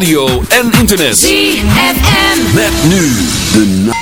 radio en internet. ZFM. Met nu de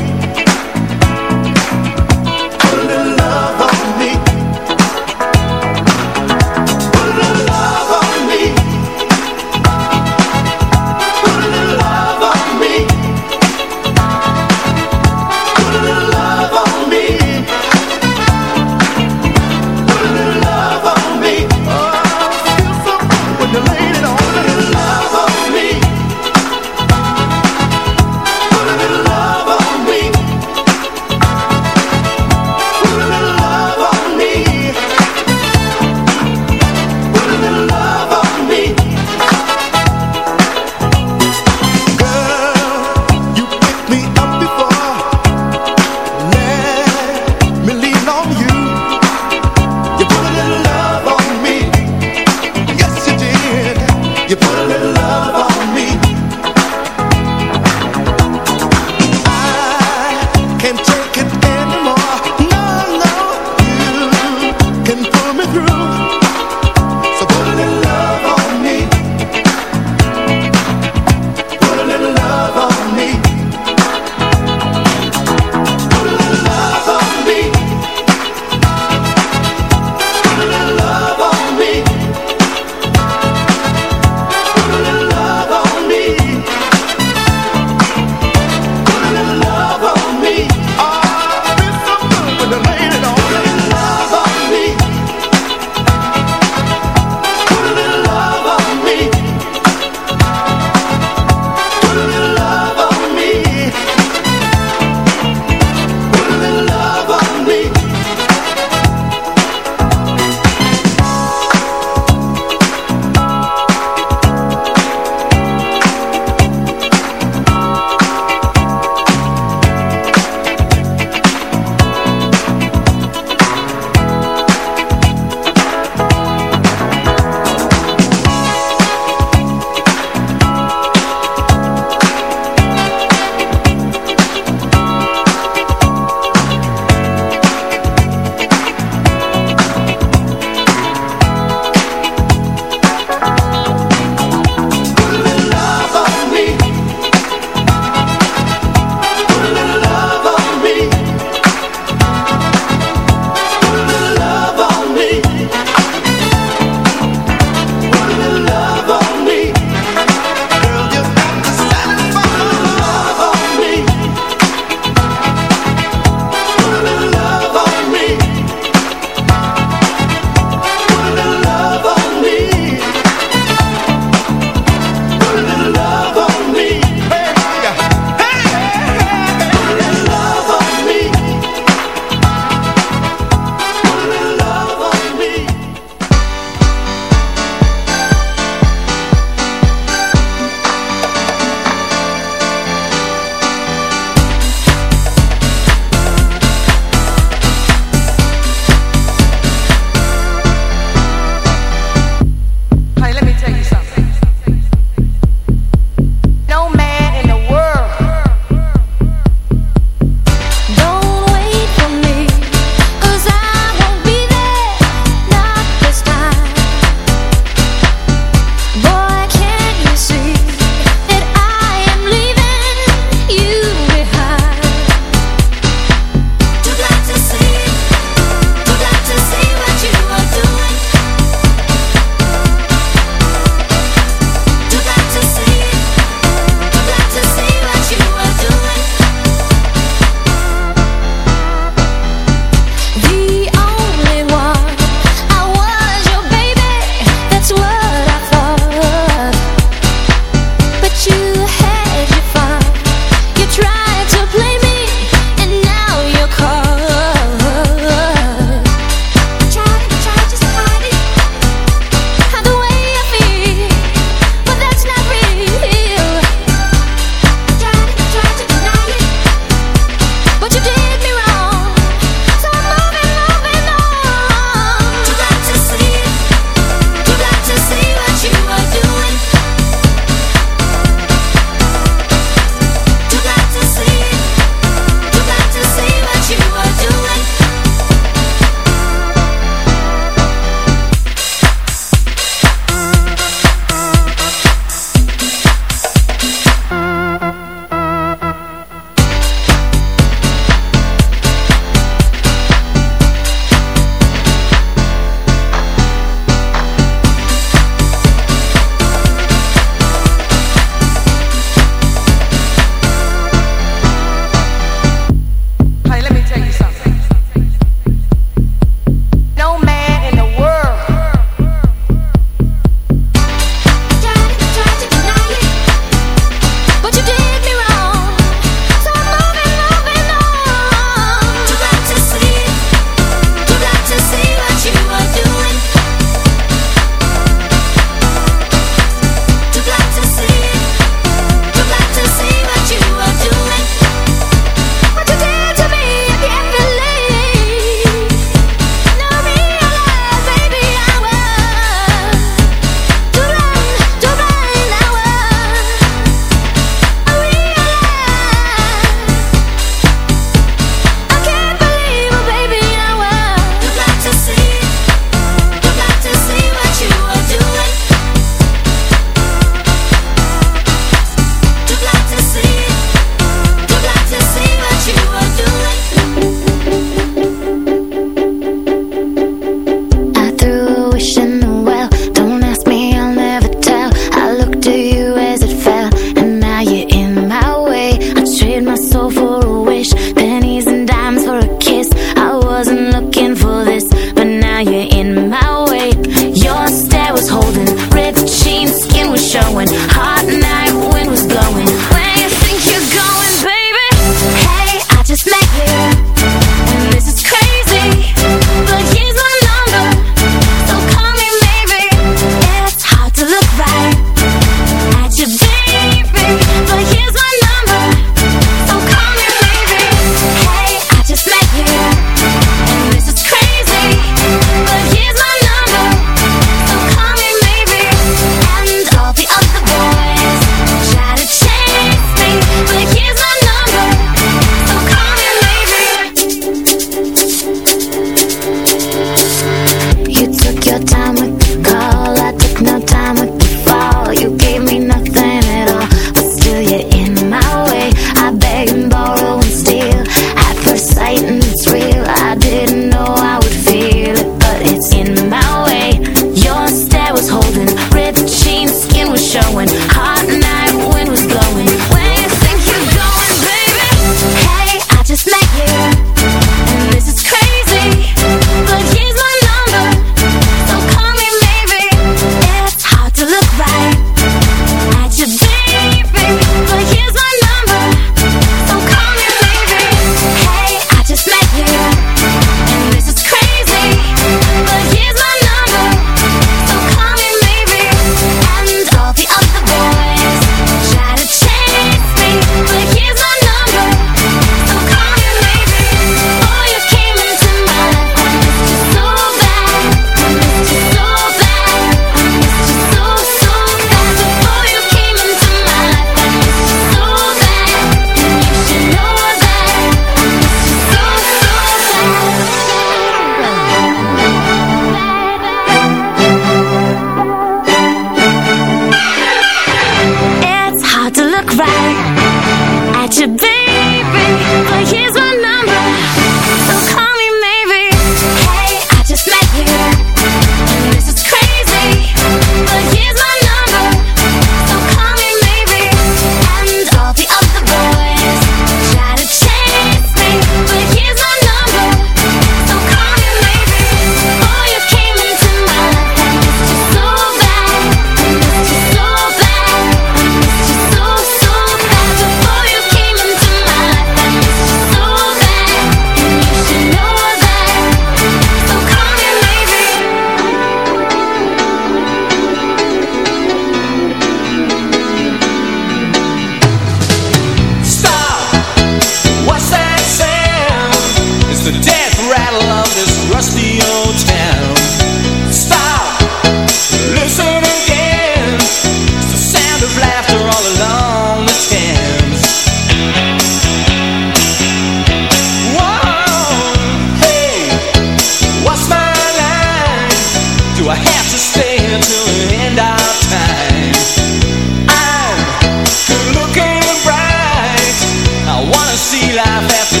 laugh after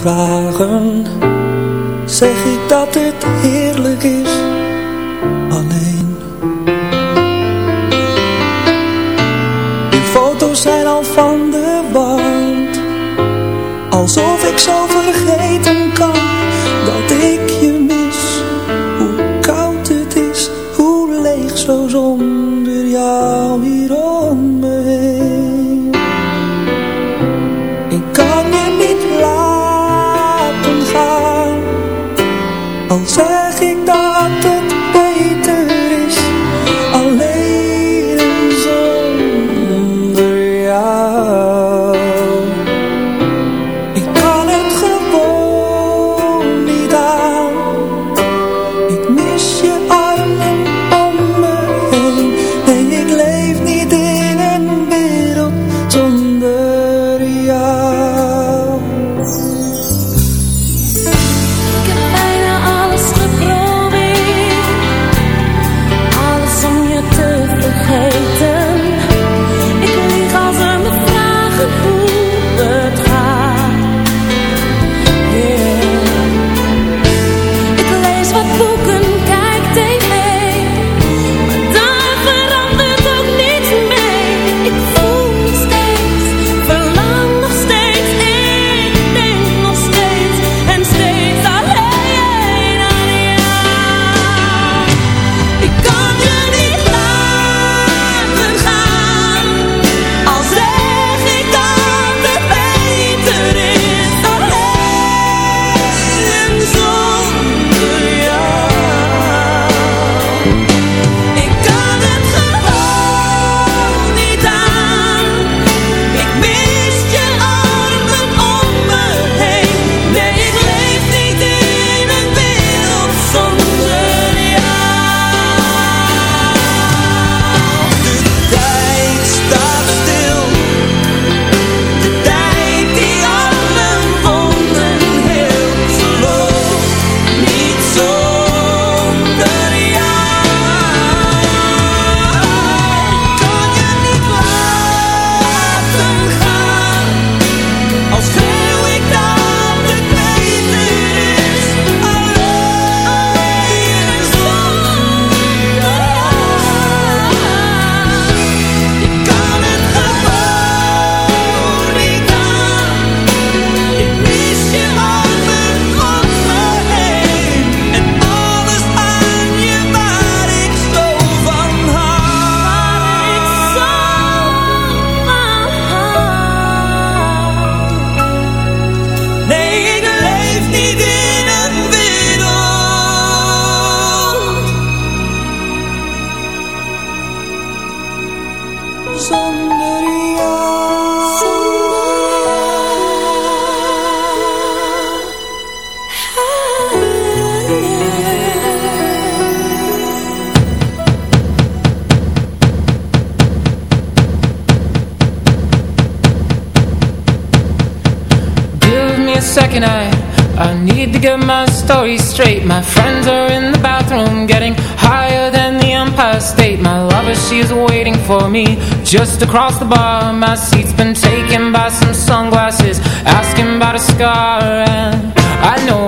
vragen. Zeg ik dat het heerlijk is in the bathroom Getting higher than the Empire State. My lover, she's waiting for me Just across the bar. My seat's been taken by some sunglasses Asking about a scar And I know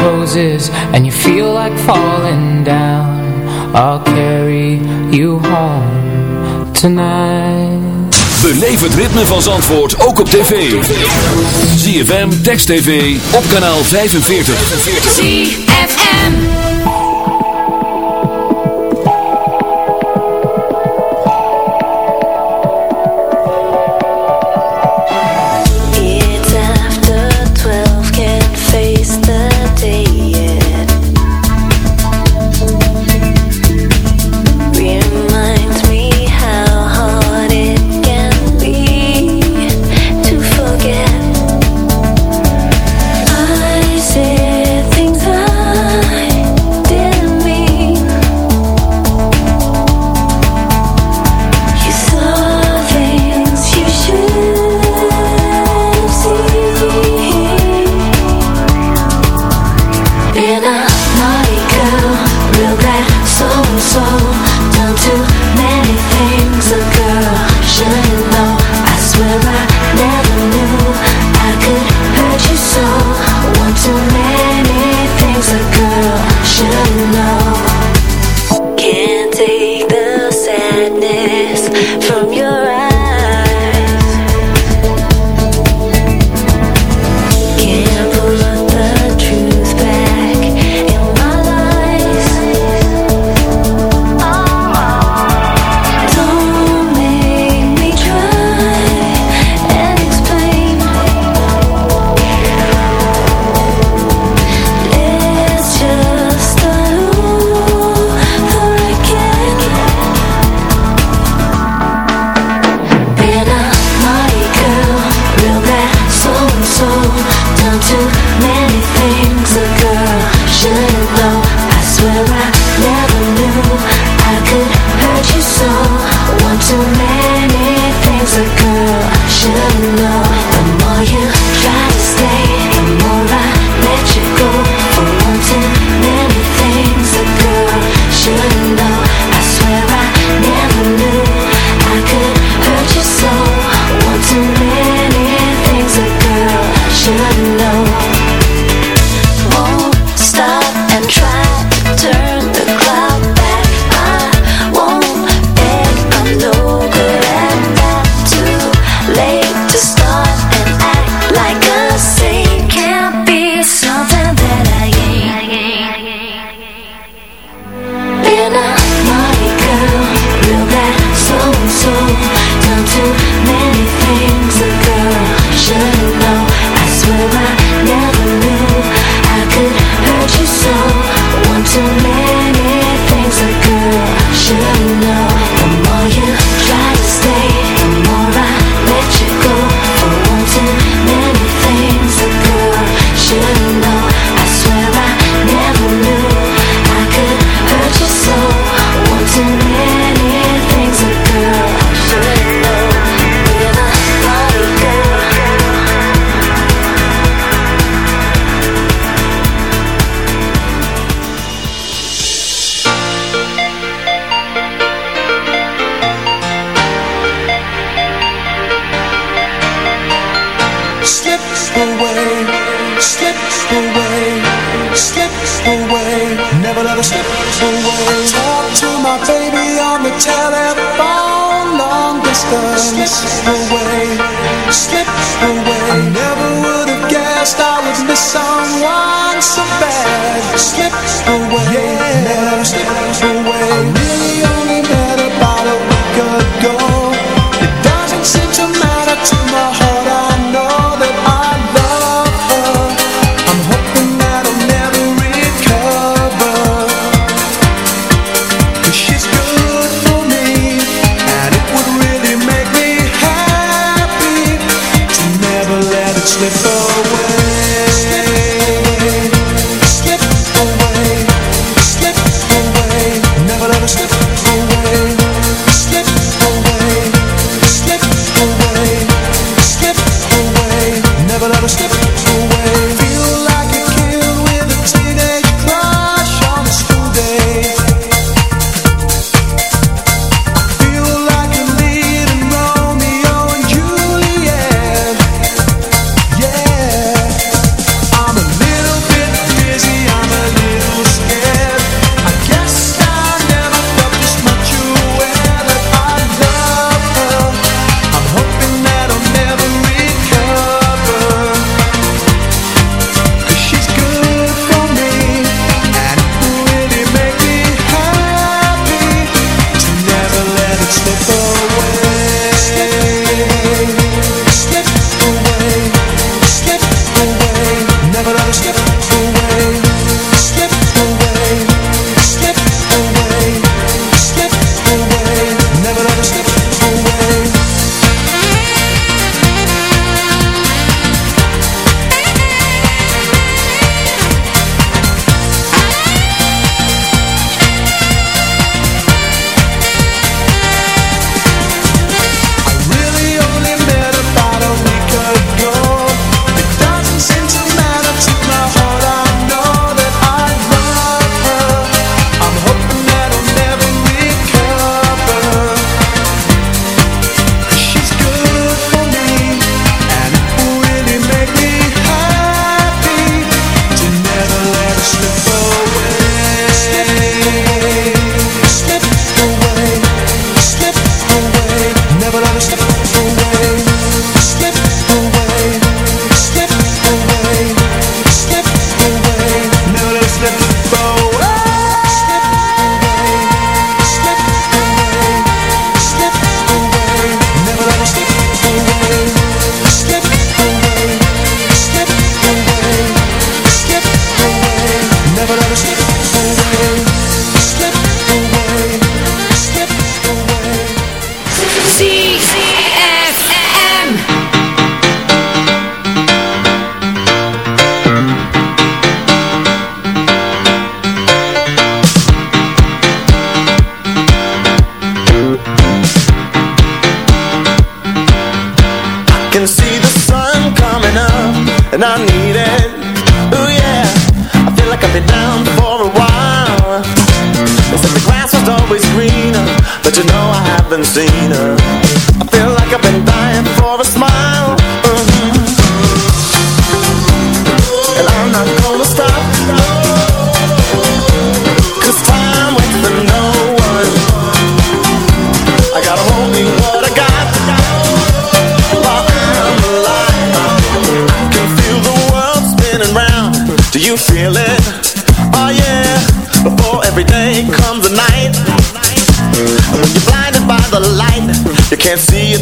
closes and you feel like falling down. I'll carry you home tonight. De het ritme van Zandvoort ook op tv. ZFM, Text TV, op kanaal 45 45 to talk to my baby on the telephone long distance it's the way slip away never would have guessed i was miss someone so bad slips through my hands slip through my hands slip through my tomorrow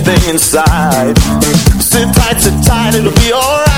Stay inside. Sit tight, sit tight, it'll be alright.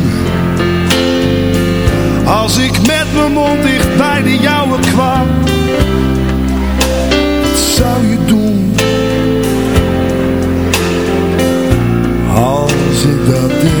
Als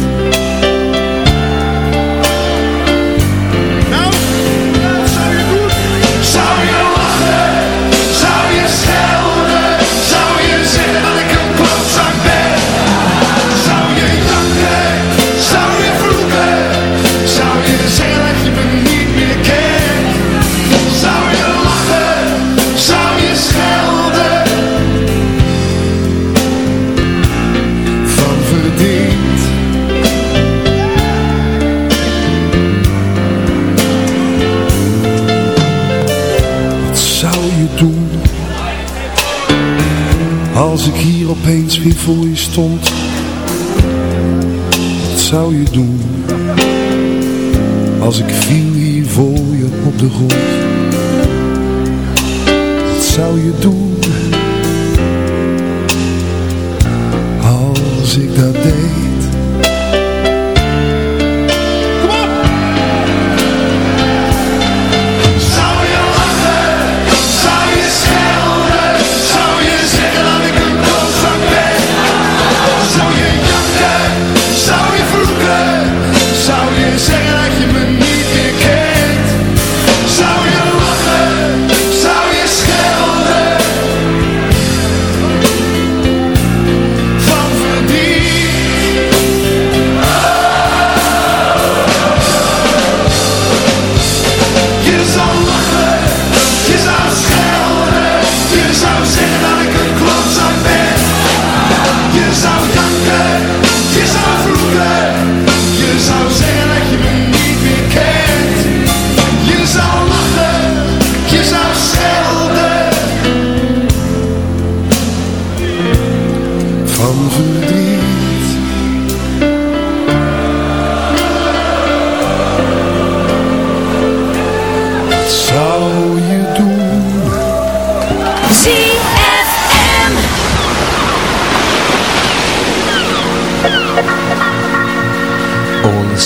stond. Wat zou je doen Als ik viel hier voor je op de grond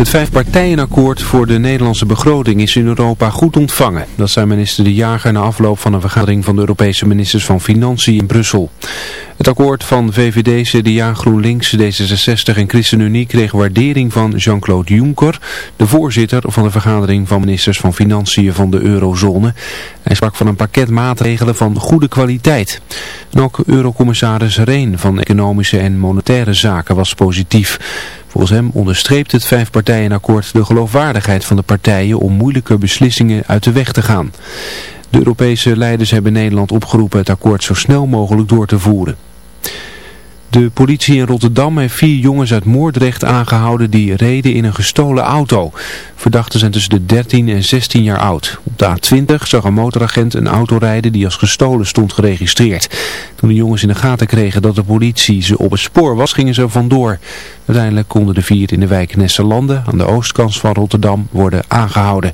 Het vijfpartijenakkoord voor de Nederlandse begroting is in Europa goed ontvangen. Dat zei minister De Jager na afloop van een vergadering van de Europese ministers van Financiën in Brussel. Het akkoord van VVD, CDA, GroenLinks, D66 en ChristenUnie kreeg waardering van Jean-Claude Juncker, de voorzitter van de vergadering van ministers van Financiën van de eurozone. Hij sprak van een pakket maatregelen van goede kwaliteit. En ook eurocommissaris Reen van Economische en Monetaire Zaken was positief. Volgens hem onderstreept het vijfpartijenakkoord de geloofwaardigheid van de partijen om moeilijke beslissingen uit de weg te gaan. De Europese leiders hebben Nederland opgeroepen het akkoord zo snel mogelijk door te voeren. De politie in Rotterdam heeft vier jongens uit Moordrecht aangehouden die reden in een gestolen auto. Verdachten zijn tussen de 13 en 16 jaar oud. Op de A20 zag een motoragent een auto rijden die als gestolen stond geregistreerd. Toen de jongens in de gaten kregen dat de politie ze op het spoor was, gingen ze vandoor. Uiteindelijk konden de vier in de wijk Nesselanden aan de oostkant van Rotterdam worden aangehouden.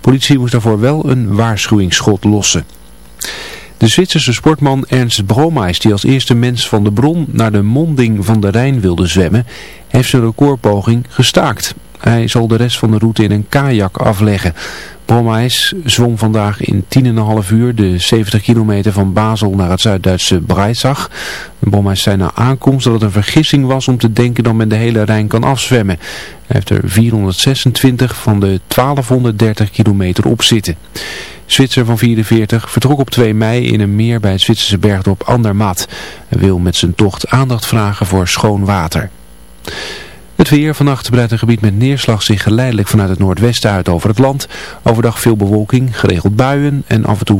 politie moest daarvoor wel een waarschuwingsschot lossen. De Zwitserse sportman Ernst Bromeis, die als eerste mens van de bron naar de monding van de Rijn wilde zwemmen, heeft zijn recordpoging gestaakt. Hij zal de rest van de route in een kajak afleggen. Bromeis zwom vandaag in 10,5 uur de 70 kilometer van Basel naar het Zuid-Duitse Breisach. Bromeis zei na aankomst dat het een vergissing was om te denken dat men de hele Rijn kan afzwemmen. Hij heeft er 426 van de 1230 kilometer op zitten. Zwitser van 44 vertrok op 2 mei in een meer bij het Zwitserse bergdorp Andermatt. Hij wil met zijn tocht aandacht vragen voor schoon water. Het weer vannacht breidt een gebied met neerslag zich geleidelijk vanuit het noordwesten uit over het land. Overdag veel bewolking, geregeld buien en af en toe